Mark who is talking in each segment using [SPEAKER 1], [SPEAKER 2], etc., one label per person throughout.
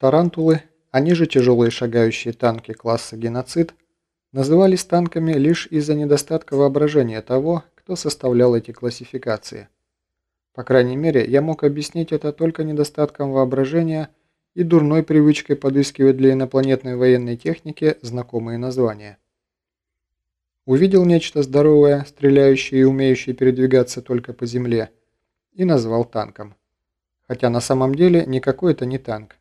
[SPEAKER 1] Тарантулы, они же тяжелые шагающие танки класса «Геноцид», назывались танками лишь из-за недостатка воображения того, кто составлял эти классификации. По крайней мере, я мог объяснить это только недостатком воображения и дурной привычкой подыскивать для инопланетной военной техники знакомые названия. Увидел нечто здоровое, стреляющее и умеющее передвигаться только по земле, и назвал танком. Хотя на самом деле никакой это не танк.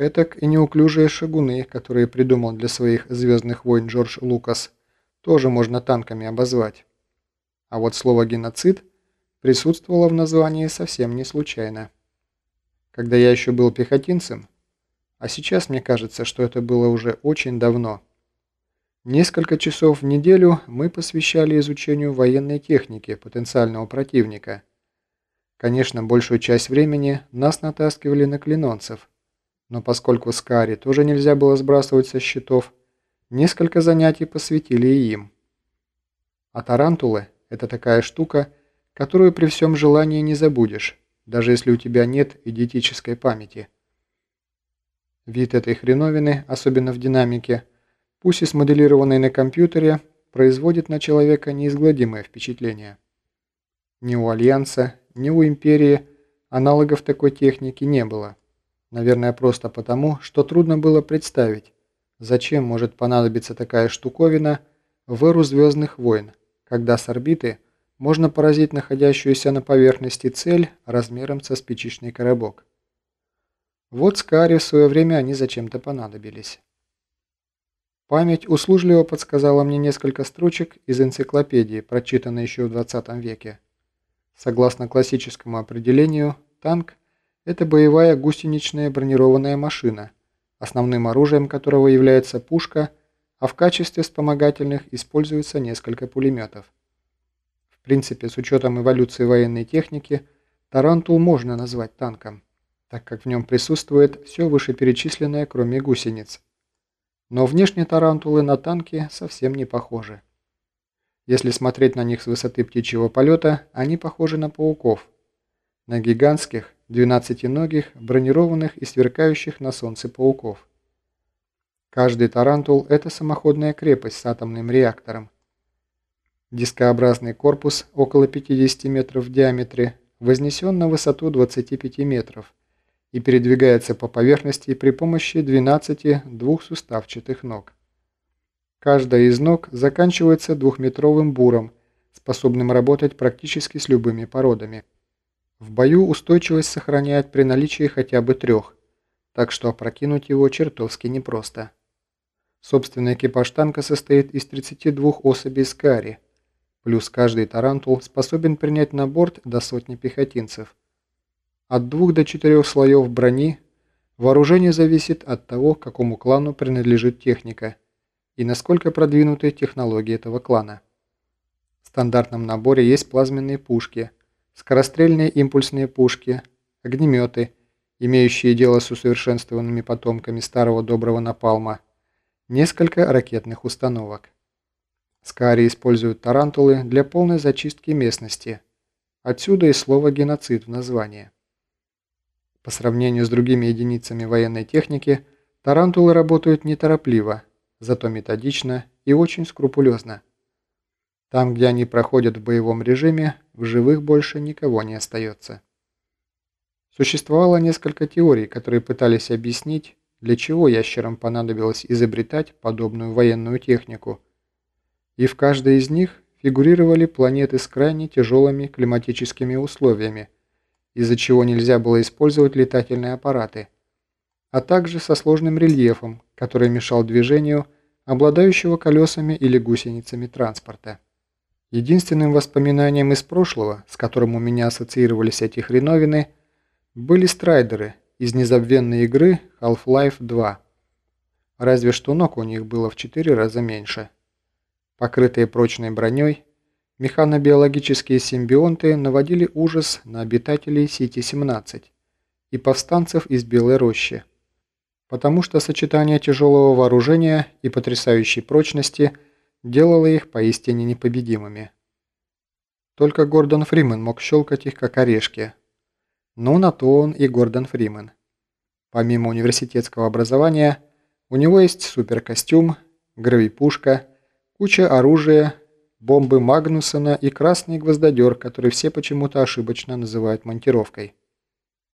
[SPEAKER 1] Этак и неуклюжие шагуны, которые придумал для своих «Звездных войн» Джордж Лукас, тоже можно танками обозвать. А вот слово «геноцид» присутствовало в названии совсем не случайно. Когда я еще был пехотинцем, а сейчас мне кажется, что это было уже очень давно, несколько часов в неделю мы посвящали изучению военной техники потенциального противника. Конечно, большую часть времени нас натаскивали на клинонцев, но поскольку Скари тоже нельзя было сбрасывать со счетов, несколько занятий посвятили и им. А тарантулы – это такая штука, которую при всем желании не забудешь, даже если у тебя нет идиотической памяти. Вид этой хреновины, особенно в динамике, пусть и смоделированной на компьютере, производит на человека неизгладимое впечатление. Ни у Альянса, ни у Империи аналогов такой техники не было. Наверное, просто потому, что трудно было представить, зачем может понадобиться такая штуковина в эру Звездных войн, когда с орбиты можно поразить находящуюся на поверхности цель размером со спичечный коробок. Вот Скари в свое время они зачем-то понадобились. Память услужливо подсказала мне несколько строчек из энциклопедии, прочитанной еще в 20 веке. Согласно классическому определению, танк это боевая гусеничная бронированная машина, основным оружием которого является пушка, а в качестве вспомогательных используется несколько пулеметов. В принципе, с учетом эволюции военной техники, Тарантул можно назвать танком, так как в нем присутствует все вышеперечисленное, кроме гусениц. Но внешне тарантулы на танки совсем не похожи. Если смотреть на них с высоты птичьего полета, они похожи на пауков. На гигантских, двенадцатиногих, бронированных и сверкающих на солнце пауков. Каждый тарантул – это самоходная крепость с атомным реактором. Дискообразный корпус около 50 метров в диаметре вознесен на высоту 25 метров и передвигается по поверхности при помощи 12 двухсуставчатых ног. Каждая из ног заканчивается двухметровым буром, способным работать практически с любыми породами. В бою устойчивость сохраняет при наличии хотя бы трех, так что опрокинуть его чертовски непросто. Собственный экипаж танка состоит из 32 особей скари, плюс каждый тарантул способен принять на борт до сотни пехотинцев. От двух до четырех слоев брони вооружение зависит от того, какому клану принадлежит техника и насколько продвинуты технологии этого клана. В стандартном наборе есть плазменные пушки – скорострельные импульсные пушки, огнеметы, имеющие дело с усовершенствованными потомками старого доброго напалма, несколько ракетных установок. Скари используют тарантулы для полной зачистки местности. Отсюда и слово «геноцид» в названии. По сравнению с другими единицами военной техники, тарантулы работают неторопливо, зато методично и очень скрупулезно. Там, где они проходят в боевом режиме, в живых больше никого не остается. Существовало несколько теорий, которые пытались объяснить, для чего ящерам понадобилось изобретать подобную военную технику. И в каждой из них фигурировали планеты с крайне тяжелыми климатическими условиями, из-за чего нельзя было использовать летательные аппараты, а также со сложным рельефом, который мешал движению обладающего колесами или гусеницами транспорта. Единственным воспоминанием из прошлого, с которым у меня ассоциировались эти хреновины, были страйдеры из незабвенной игры Half-Life 2. Разве что ног у них было в 4 раза меньше. Покрытые прочной броней, механобиологические симбионты наводили ужас на обитателей Сити-17 и повстанцев из Белой Рощи, потому что сочетание тяжелого вооружения и потрясающей прочности – делало их поистине непобедимыми. Только Гордон Фриман мог щелкать их как орешки. Но на то он и Гордон Фриман. Помимо университетского образования, у него есть суперкостюм, гравипушка, куча оружия, бомбы Магнусона и красный гвоздодер, который все почему-то ошибочно называют монтировкой.